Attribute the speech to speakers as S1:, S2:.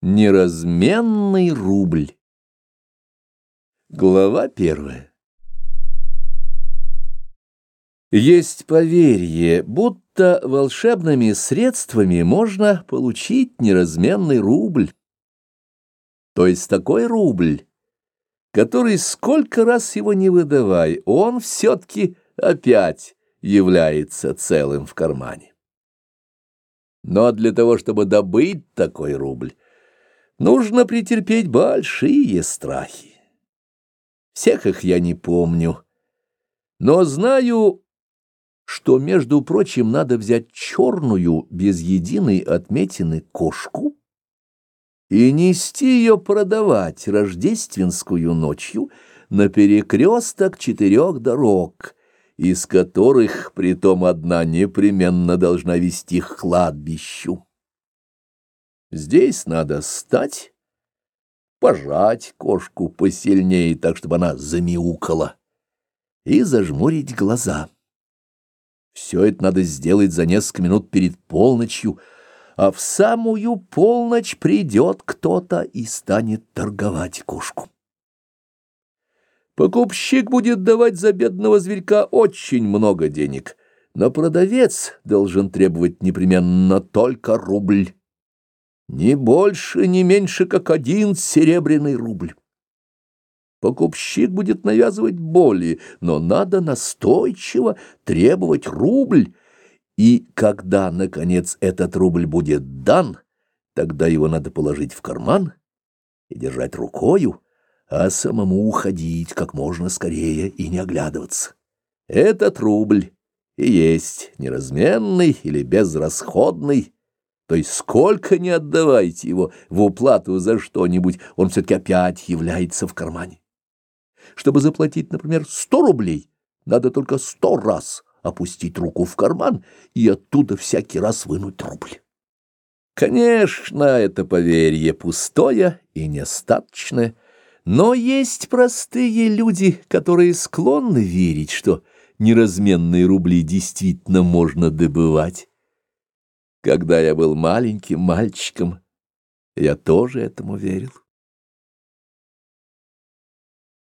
S1: Неразменный рубль. Глава первая. Есть поверье, будто волшебными средствами можно получить неразменный рубль. То есть такой рубль, который сколько раз его не выдавай, он все-таки опять является целым в кармане. Но для того, чтобы добыть такой рубль, нужно претерпеть большие страхи. Всех их я не помню, но знаю, что, между прочим, надо взять черную, без единой отметины кошку и нести ее продавать рождественскую ночью на перекресток четырех дорог, из которых, притом, одна непременно должна вести к кладбищу. Здесь надо стать, пожать кошку посильнее, так, чтобы она замяукала, и зажмурить глаза. Все это надо сделать за несколько минут перед полночью, а в самую полночь придет кто-то и станет торговать кошку. Покупщик будет давать за бедного зверька очень много денег, но продавец должен требовать непременно только рубль. Ни больше, ни меньше, как один серебряный рубль. Покупщик будет навязывать боли, но надо настойчиво требовать рубль. И когда, наконец, этот рубль будет дан, тогда его надо положить в карман и держать рукою, а самому уходить как можно скорее и не оглядываться. Этот рубль и есть неразменный или безрасходный, то есть сколько не отдавайте его в уплату за что-нибудь, он все-таки опять является в кармане. Чтобы заплатить, например, сто рублей, надо только сто раз опустить руку в карман и оттуда всякий раз вынуть рубль. Конечно, это поверье пустое и нестаточное, но есть простые люди, которые склонны верить, что неразменные рубли действительно можно добывать. Когда я был маленьким мальчиком, я тоже этому верил.